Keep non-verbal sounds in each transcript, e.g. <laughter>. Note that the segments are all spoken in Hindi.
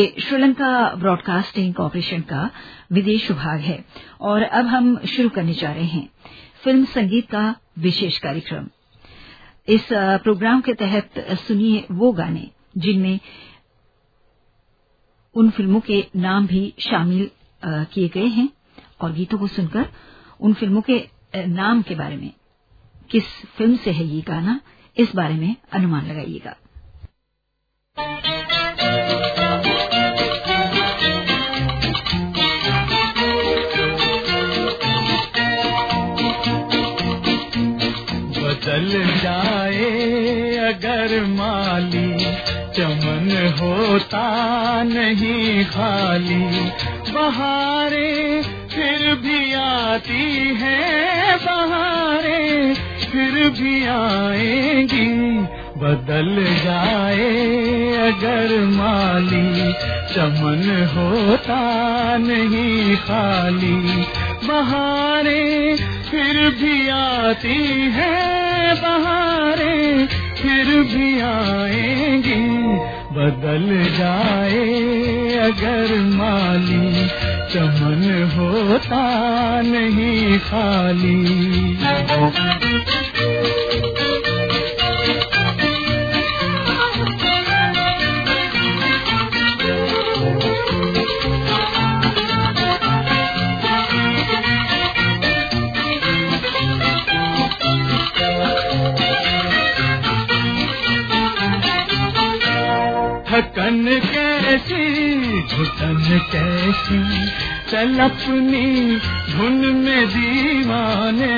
ये श्रीलंका ब्रॉडकास्टिंग कॉरपोरेशन का विदेश विभाग है और अब हम शुरू करने जा रहे हैं फ़िल्म संगीत का विशेष कार्यक्रम। इस प्रोग्राम के तहत सुनिए वो गाने जिनमें उन फ़िल्मों के नाम भी शामिल किए गए हैं और गीतों को सुनकर उन फ़िल्मों के नाम के बारे में किस फ़िल्म से है ये गाना, इस बारे में अनुमान लगाइएगा। बदल जाए अगर माली, चमन होता नहीं खाली। बहारे फिर भी आती है, बहारे फिर भी आएगी। बदल जाए अगर माली, चमन होता नहीं खाली। बहारे फिर भी आती है बहारें, फिर भी आएगी, बदल जाए अगर माली। चमन होता नहीं खाली। थकन कैसी घुटन कैसी, चल अपनी धुन में दीवाने,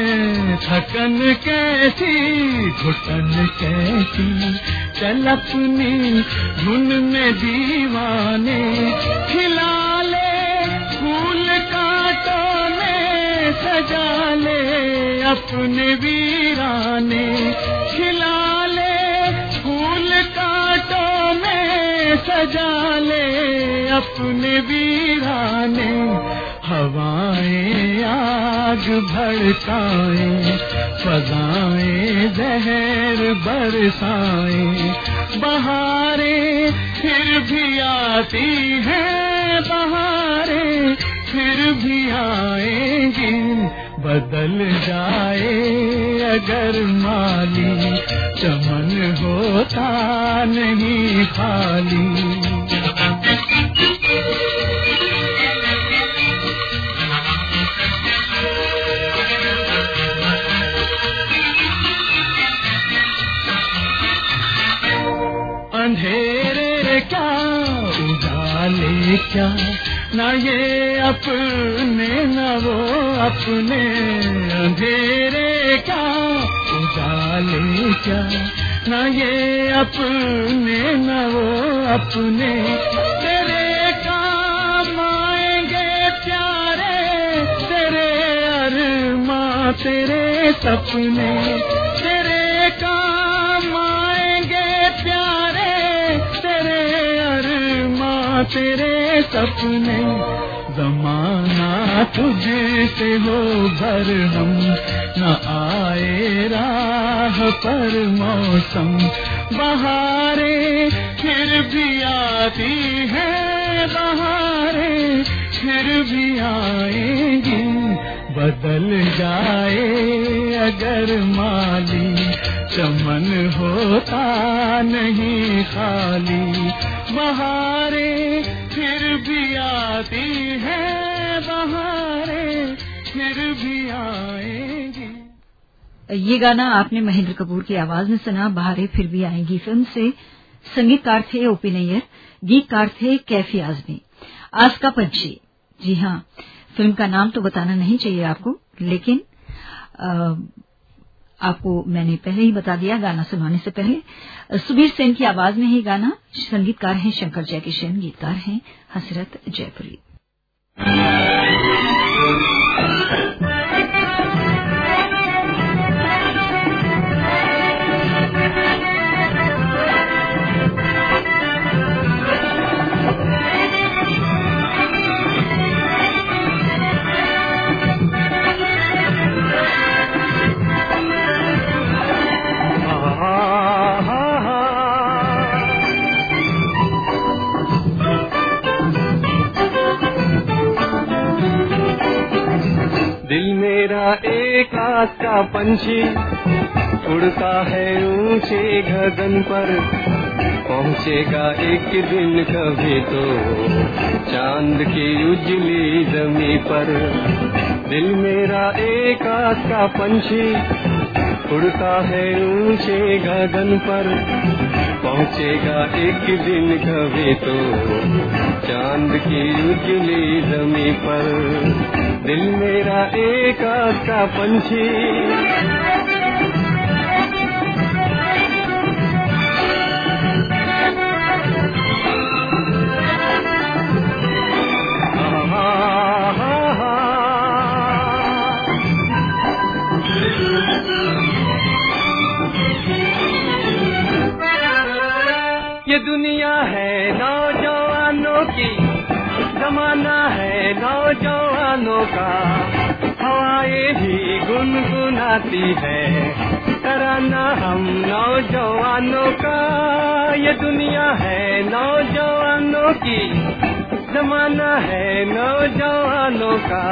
थकन कैसी घुटन कैसी, चल अपनी धुन में दीवाने, खिला ले, फूल कांटों सजा ले अपने वीराने, खिला सजा ले अपने वीराने हवाएँ आग भड़काए, फजाएँ जहर बरसाए। बहारे फिर भी आती है, बहारे फिर भी आएगी। बदल जाए अगर माली चमन होता नहीं खाली। अंधेरे क्या उजाले क्या न ये अपने, न वो अपने। अंधेरे का उजाले क्या? न ये अपने, न वो अपने। तेरे काम आएँगे प्यारे, तेरे अरमा, तेरे सपने। तेरे सपने, जमाना तुझसे हो भर हम। न आए राह पर मौसम, बहारे फिर भी आती है बहारे, फिर भी आएगी, बदल जाए अगर माली। चमन होता नहीं खाली। बहारे फिर भी आती है, बहारे फिर भी आएगी। ये गाना आपने महेंद्र कपूर की आवाज़ में सुना, बहारे फिर भी आएँगी फ़िल्म से। संगीतकार थे ओपी नैयर, गीतकार थे कैफी आजमी। आज का पंछी। जी हाँ फ़िल्म का नाम तो बताना नहीं चाहिए आपको, लेकिन आपको मैंने पहले ही बता दिया, गाना सुनाने से पहले। सुबीर सेन की आवाज़ में ही गाना। संगीतकार हैं शंकर जयकिशन, गीतकार हैं हसरत जयपुरी। एक आस का पंछी उड़ता है ऊँचे गगन पर। पहुंचेगा एक दिन कभी तो चाँद की उजली जमी पर। दिल मेरा एक आस का पंछी उड़ता है ऊँचे गगन पर। पहुंचेगा एक दिन कभी तो। चाँद की उजली जमी पर। दिल मेरा एक का पंछी। ये दुनिया है नौजवानों की। जमाना है नौजवानों का। हवाएँ भी गुनगुनाती है। कराना हम नौजवानों का। ये दुनिया है नौजवानों की। जमाना है नौजवानों का।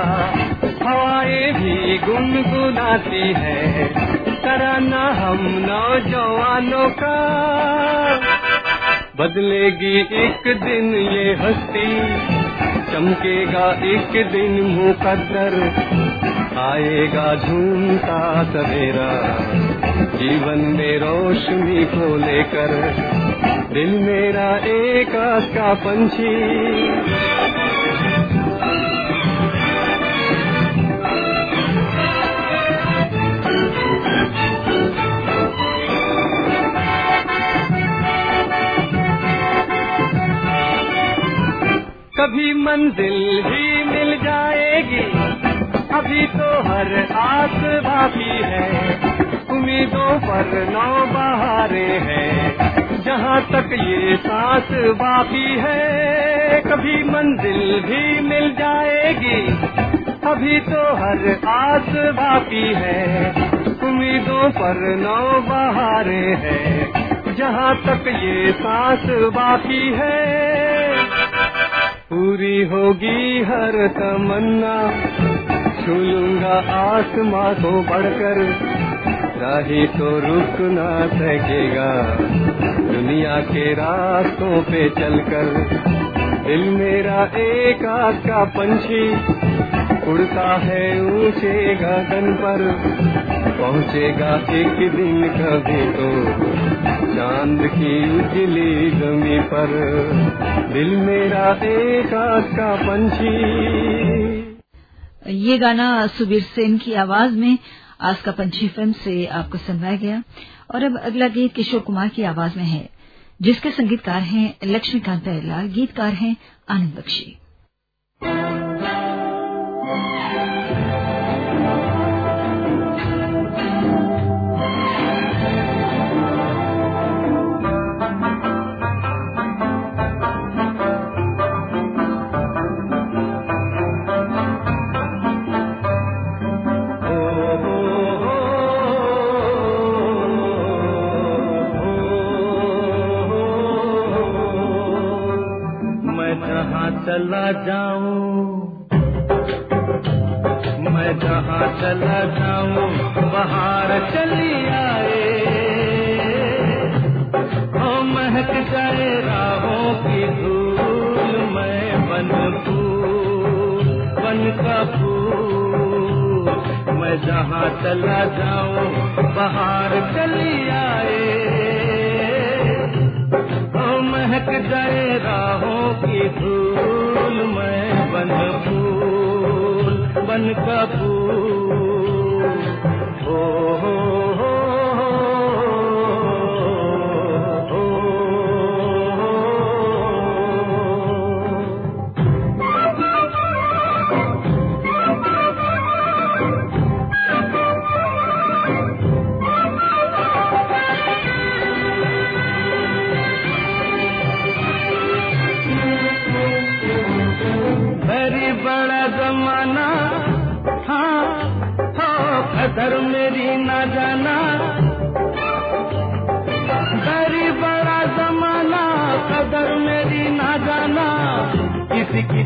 हवाएँ भी गुनगुनाती है। कराना हम नौजवानों का। बदलेगी एक दिन ये हस्ती, चमकेगा एक दिन मुकद्दर, आएगा झूमता सवेरा, जीवन में रोशनी को लेकर, दिल मेरा एक का पंछी। कभी मंजिल भी मिल जाएगी। अभी तो हर आस बाकी है। उम्मीदों पर नौ बहारे हैं। जहाँ तक ये सांस बाकी है, कभी मंजिल भी मिल जाएगी। अभी तो हर आस बाकी है। उम्मीदों पर नौ बहारे हैं। जहाँ तक ये सांस बाकी है पूरी होगी हर तमन्ना। छू लूँगा आसमां को बढ़कर, राही तो रुक ना सकेगा। दुनिया के रास्तों पे चलकर, दिल मेरा एक आग का पंछी उड़ता है ऊँचे गगन पर। पहुंचेगा एक दिन कभी तो। चाँद की उजली जमी पर। दिल मेरा एक का पंछी। ये गाना सुबीर सेन की आवाज़ में आज का पंछी फ़िल्म से आपको सुनवाया गया। और अब अगला गीत किशोर कुमार की आवाज़ में है, जिसके संगीतकार हैं लक्ष्मीकांत प्यारेलाल गीतकार हैं आनंद बख्शी। जाऊँ। मैं जहाँ चला जाऊँ, बाहर चली आए। ओ महक जाए राहों की धूल, मैं बन फूल, बन का फूल। मैं जहाँ चला जाऊँ, बाहर चली आए। महक जाए राहों की धूल फूल बन का फूल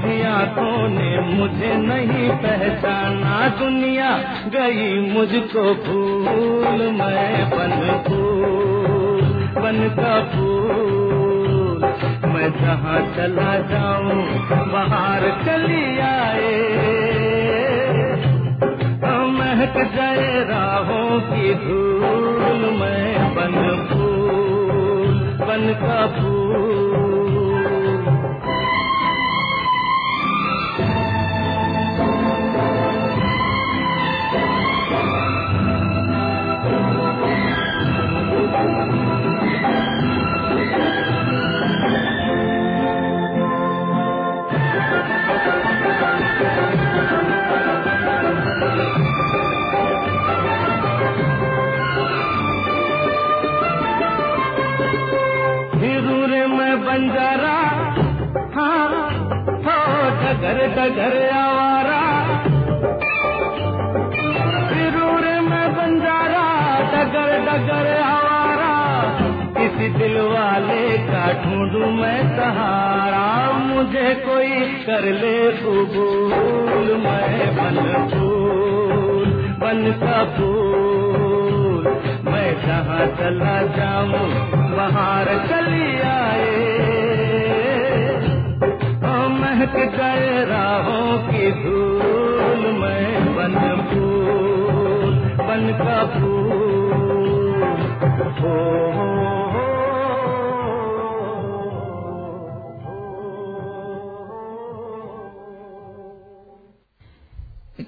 किसी की भी आँखों ने मुझे नहीं पहचाना। दुनिया गई मुझको फूल मैं बन फूल बन का फूल मैं जहाँ चला जाऊँ, बाहर चली आए। महक जाए राहों की धूल, मैं बन फूल बन का फूल डगर डगर आवारा। फिरूर में बंजारा, डगर डगर आवारा। किसी दिल वाले का ढूंढू मैं सहारा। मुझे कोई कर ले कबूल, मैं बन फूल, बन का मैं जहाँ चला जाऊँ बाहर चली आए गए राहों की धूल मैं बन फूल, बन का फूल। हो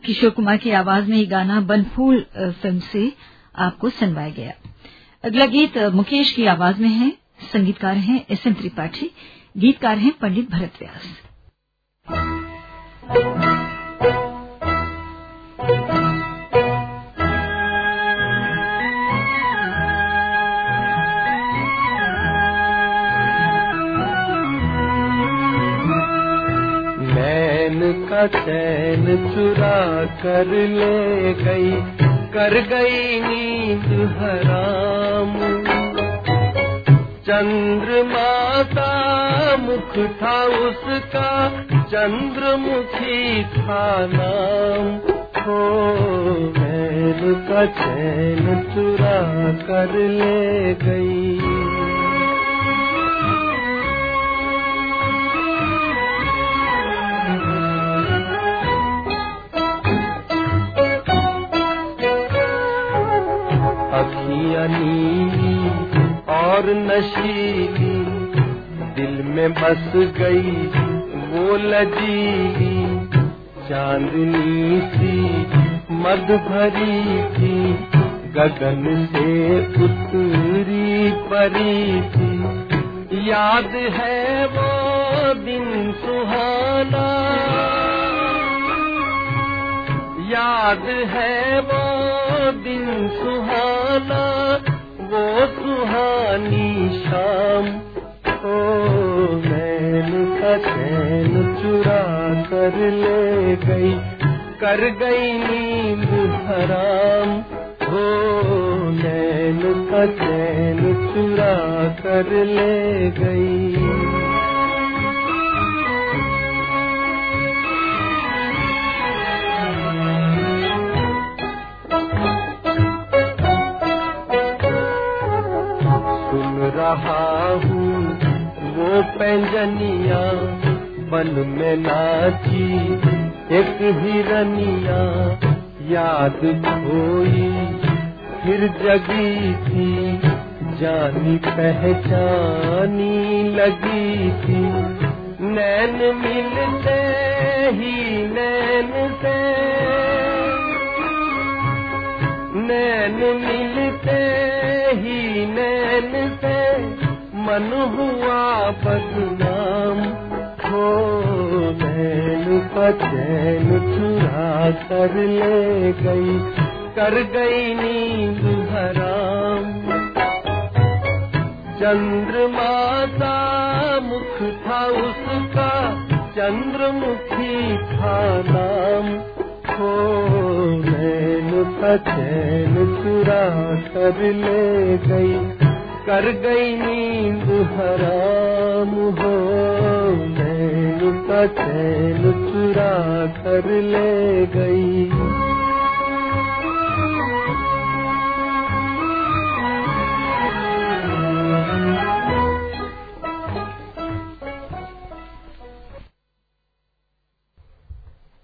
किशोर कुमार की आवाज़ में ये गाना बनफूल फ़िल्म से आपको सुनवाया गया। अगला गीत मुकेश की आवाज़ में है। संगीतकार हैं एस एन त्रिपाठी, गीतकार हैं पंडित भरत व्यास। चैन चुरा कर ले गई कर गई नींद हराम। चंद्रमाता मुख था उसका चंद्रमुखी नाम हो मैल का चैन चुरा कर ले गई। और नशीली दिल में बस गई। वो लजीली चांदनी सी मद भरी थी, गगन से उतरी परी थी। याद है वो दिन सुहाना, याद है वो दिन सुहाना, वो सुहानी शाम। ओ चैन चुरा कर ले गई, कर गई नींद हराम। हो नैन का चैन चुरा कर ले गई। रहा हूँ वो पैंजनिया बन में नाची एक हिरनिया, याद खोई फिर जगी थी, जानी पहचानी लगी थी। नैन मिलते ही नैन से, नैन मिलते ही नैन से। मन हुआ बदनाम। हो नैन का चैन चुरा कर ले गई, कर गई नींद हराम। चंद्रमाता मुख था उसका, चंद्रमुखी था नाम। हो नैन का चैन चुरा कर ले गई कर गई नींद, हराम हो। नैन का चैन चुरा कर ले गई।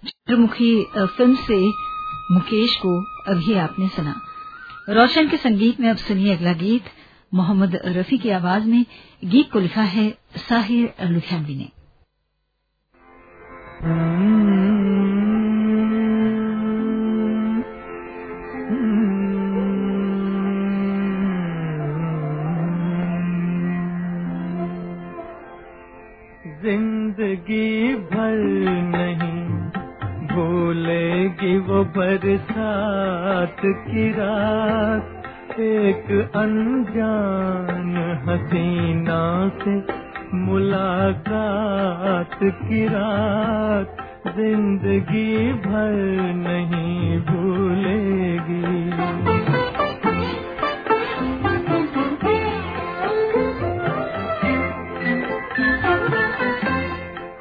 चित्रमुखी फ़िल्म से मुकेश को अभी आपने सुना। रोशन के संगीत में अब सुनिए अगला गीत। मोहम्मद रफी की आवाज़ में गीत को लिखा है साहिर लुधियानवी ने। ज़िंदगी भर नहीं भूलेगी वो बरसात की रात। एक अनजान हसीना से मुलाकात की रात ज़िंदगी भर नहीं भूलेगी।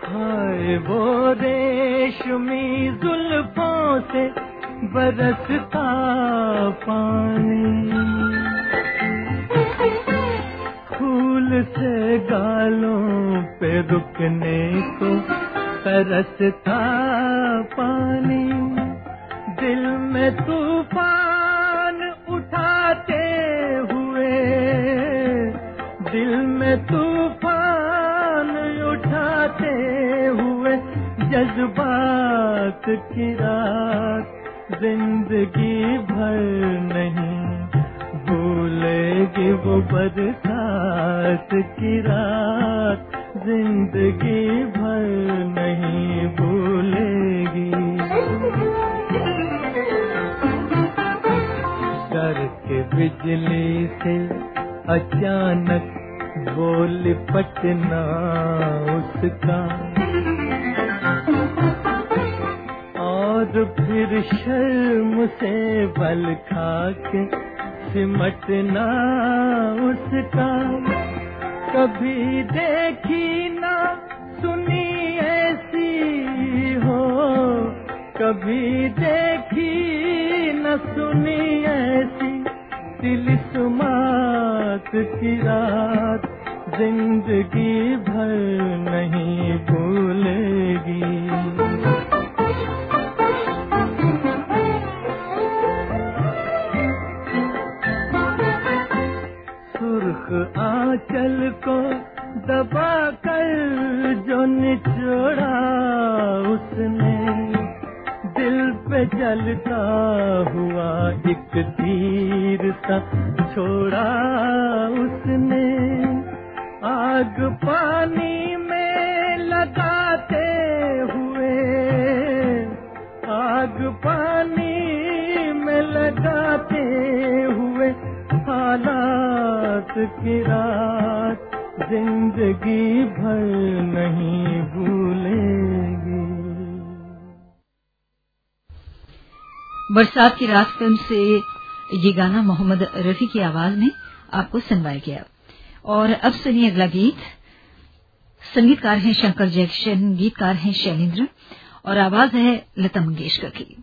हाय वो रेशमी जुल्फों से बरसता पानी। फूल से गालों पे रुकने को तरसता पानी। दिल में तूफ़ान उठाते हुए, दिल में तूफ़ान उठाते हुए, जज्बात की रात ज़िंदगी भर नहीं भूलेगी वो बरसात की रात। ज़िंदगी भर नहीं भूलेगी। डर के बिजली से अचानक बोल पटना उसका। और फिर शर्म से बल खा के सिमटना उसका। कभी देखी ना सुनी ऐसी हो। कभी देखी न सुनी ऐसी दिल सुमात की रात। ज़िंदगी भर नहीं बरसात की रात फ़िल्म से ये गाना मोहम्मद रफी की आवाज़ में आपको सुनवाया गया। और अब सुनिए अगला गीत। संगीतकार हैं शंकर जैक्शन गीतकार हैं शैलेंद्र, और आवाज़ है लता मंगेशकर की।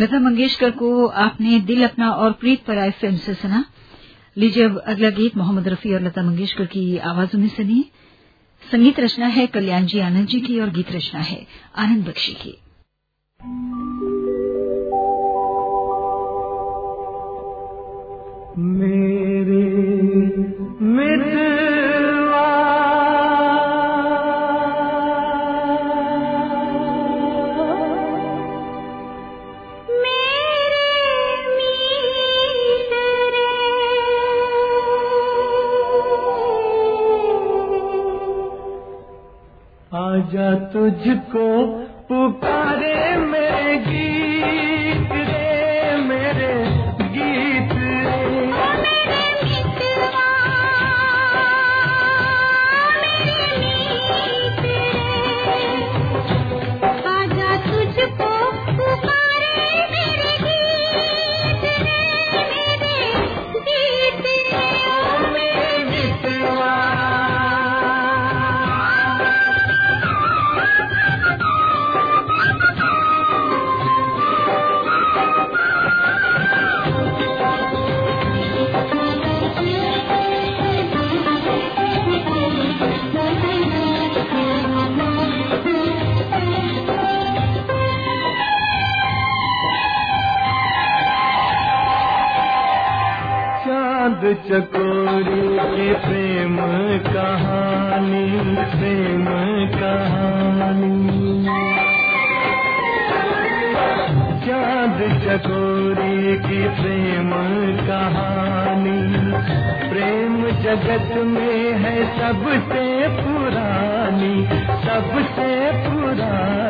लता मंगेशकर को आपने दिल अपना और प्रीत पर आए फ़िल्म से सुना। लीजिए अब अगला गीत, मोहम्मद रफी और लता मंगेशकर की आवाजों में सुनिए। संगीत रचना है कल्याण जी, आनंद जी की और गीत रचना है आनंद बख्शी की। मेरे मेरे मुझको चकोरी की प्रेम कहानी प्रेम कहानी। चाँद चकोरी की प्रेम कहानी, प्रेम जगत में है सबसे पुरानी सबसे पुरानी।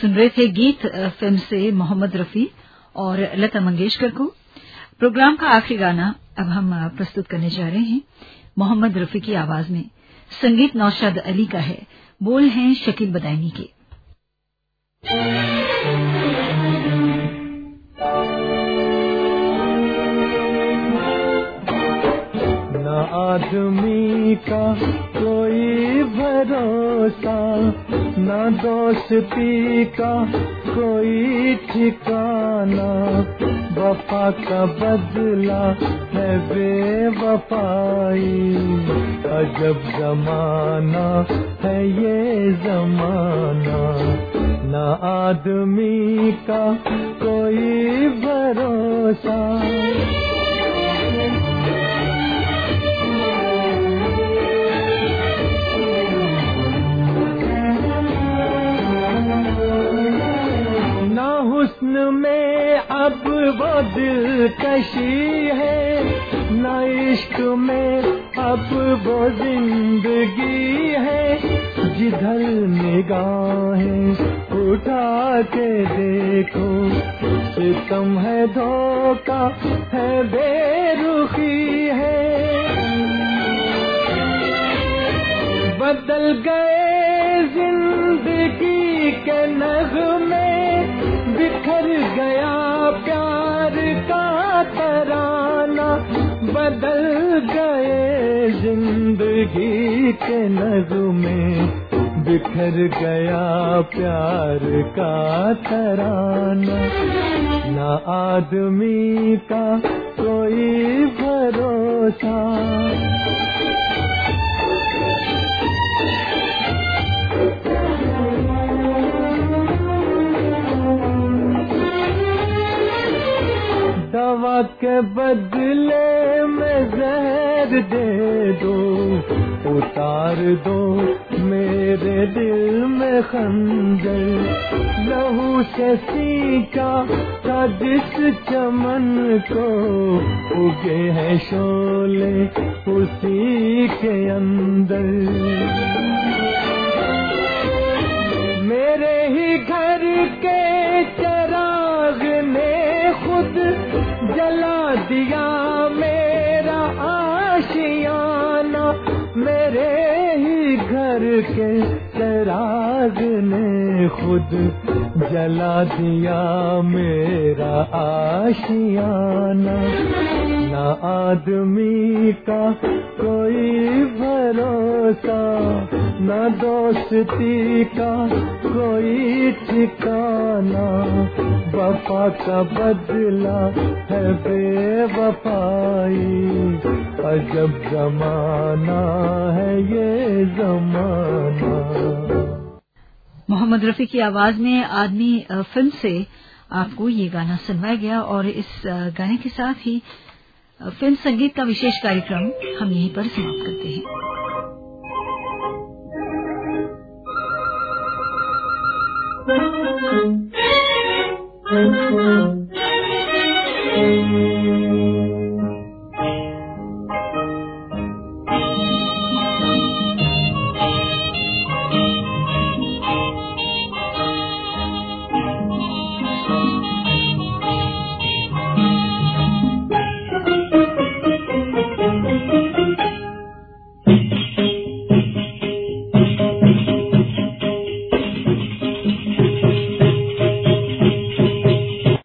सुन रहे थे गीत फ़िल्म से मोहम्मद रफी और लता मंगेशकर को। प्रोग्राम का आखिरी गाना अब हम प्रस्तुत करने जा रहे हैं, मोहम्मद रफी की आवाज़ में। संगीत नौशाद अली का है। बोल हैं शकील बदायनी के। आदमी का कोई भरोसा न दोस्ती का कोई ठिकाना, वफा का बदला है बेवफाई। अजब जमाना है ये जमाना, न आदमी का कोई भरोसा। वो दिलकशी है, ना इश्क में अब वो ज़िंदगी है। जिधर निगाहें उठा के देखो सितम है धोखा, है बेरुखी है। बदल गए बदल गए ज़िंदगी के नगमे। बिखर गया प्यार का तराना। न आदमी का कोई भरोसा। दवा के बदले में जहर दे दो, उतार दो मेरे दिल में खंजर। लहू से सींचा था जिस चमन को, उगे हैं शोले उसी के अंदर। खुद जला दिया मेरा आशियाना। न आदमी का कोई भरोसा, न दोस्ती का कोई ठिकाना। वफा का बदला है बेवफाई। अजब जमाना है ये जमाना। मोहम्मद रफी की आवाज़ में आदमी फ़िल्म से आपको ये गाना सुनवाया गया और इस गाने के साथ ही फ़िल्म संगीत का विशेष कार्यक्रम हम यहीं पर समाप्त करते हैं Thank <laughs> <laughs> you.